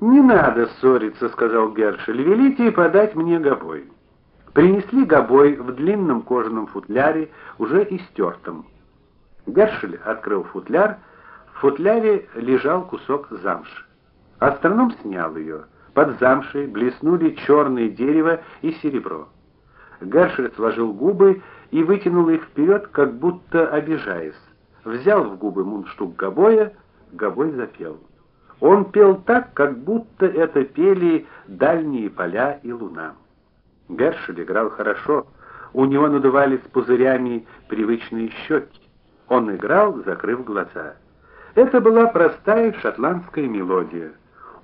Не надо ссориться, сказал Гершель. Велите подать мне гобой. Принесли гобой в длинном кожаном футляре, уже истертом. Гершель открыл футляр. В футляре лежал кусок замши. Астроном снял ее. Под замшей блеснули черное дерево и серебро. Гершель сложил губы и вытянул их вперед, как будто обижаясь. Взял в губы мундштук гобоя, гобой запел. Он пел так, как будто это пели дальние поля и луна. Гершель играл хорошо, у него надувались пузырями привычные щеки. Он играл, закрыв глаза. Это была простая шотландская мелодия.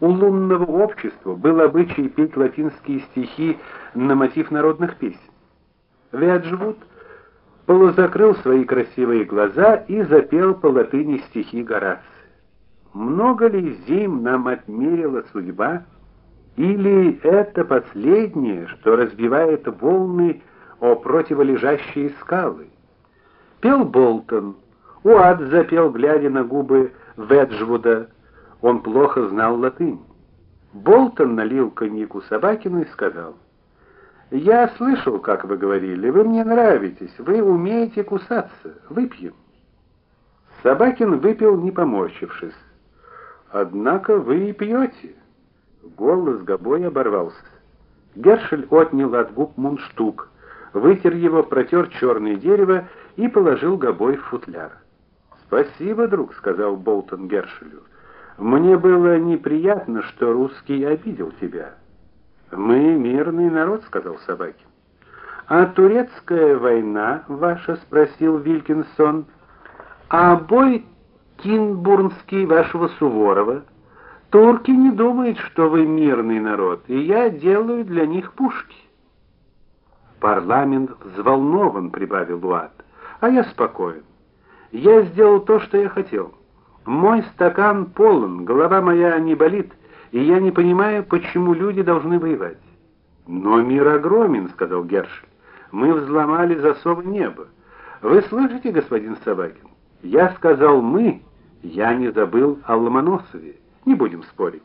У лунного общества был обычай петь латинские стихи на мотив народных песен. Веджвуд полузакрыл свои красивые глаза и запел по латыни стихи Горация. Много ли зим нам отмерила судьба, или это последнее, что разбивает волны о противолежащие скалы? Пел Болтон. Уад запел, глядя на губы Веджвуда. Он плохо знал латынь. Болтон налил коньяку Собакину и сказал: "Я слышал, как вы говорили. Вы мне нравитесь. Вы умеете кусаться. Выпьем". Собакин выпил, не поморщившись. Однако вы и пьете». Голос Гобой оборвался. Гершель отнял от губ мундштук, вытер его, протер черное дерево и положил Гобой в футляр. "Спасибо, друг", сказал Болтон Гершелю. "Мне было неприятно, что русский обидел тебя". "Мы мирный народ", сказал Собакин. "А турецкая война ваша?" спросил Вилькинсон. "А бой Кинбурнский вашего Суворова. Турки не думают, что вы мирный народ, и я делаю для них пушки. Парламент взволнован, прибавил Луат. А я спокоен. Я сделал то, что я хотел. Мой стакан полон, голова моя не болит, и я не понимаю, почему люди должны воевать. Но мир огромен, сказал Гершель. Мы взломали засовы неба. Вы слышите, господин Собакин? Я сказал мы, я не забыл о Ломоносове. Не будем спорить.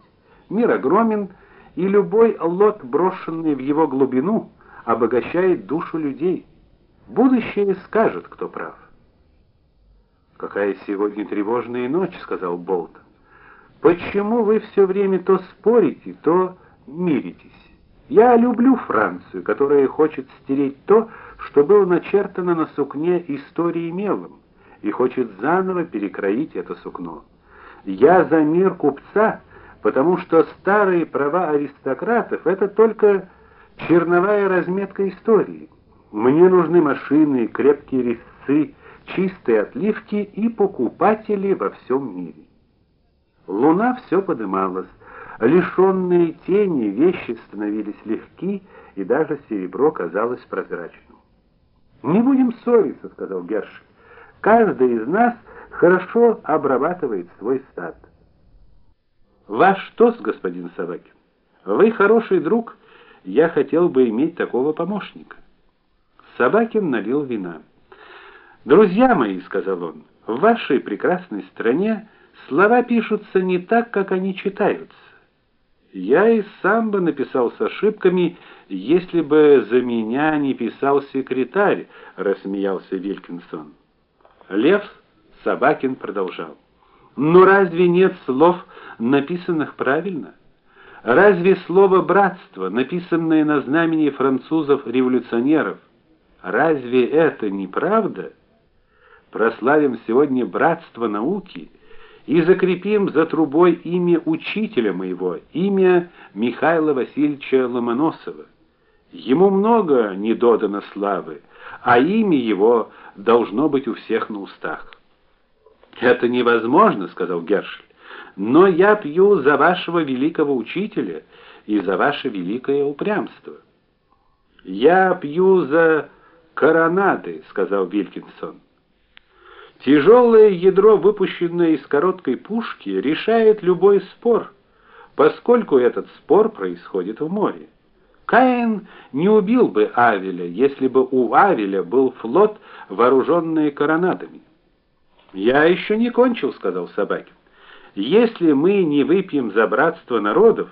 Мир огромен, и любой лот, брошенный в его глубину, обогащает душу людей. Будущее скажет, кто прав. Какая сегодня тревожная ночь, сказал Болтон. Почему вы все время то спорите, то миритесь? Я люблю Францию, которая хочет стереть то, что было начертано на сукне истории мелом и хочет заново перекроить это сукно. Я за мир купца, потому что старые права аристократов это только черновая разметка истории. Мне нужны машины, крепкие резцы, чистые отливки и покупатели во всем мире. Луна все подымалась, лишенные тени вещи становились легки, и даже серебро казалось прозрачным. Не будем ссориться, сказал Гершель. Каждый из нас хорошо обрабатывает свой стад. Ваш что, господин Собакин? Вы хороший друг, я хотел бы иметь такого помощника. Собакин налил вина. Друзья мои, сказал он, в вашей прекрасной стране слова пишутся не так, как они читаются. Я и сам бы написал с ошибками, если бы за меня не писал секретарь, рассмеялся Вилькинсон. Лев Собакин продолжал: "Но разве нет слов, написанных правильно? Разве слово братство, написанное на знамени французов-революционеров, разве это не правда? Прославим сегодня братство науки и закрепим за трубой имя учителя моего, имя Михаила Васильевича Ломоносова. Ему много не додано славы, а имя его должно быть у всех на устах. Это невозможно, сказал Гершель. Но я пью за вашего великого учителя и за ваше великое упрямство. Я пью за коронады, сказал Вилькинсон. Тяжелое ядро, выпущенное из короткой пушки, решает любой спор, поскольку этот спор происходит в море. Каин не убил бы Авеля, если бы у Авеля был флот, вооруженный коронадами. Я еще не кончил, сказал Собакин. Если мы не выпьем за братство народов,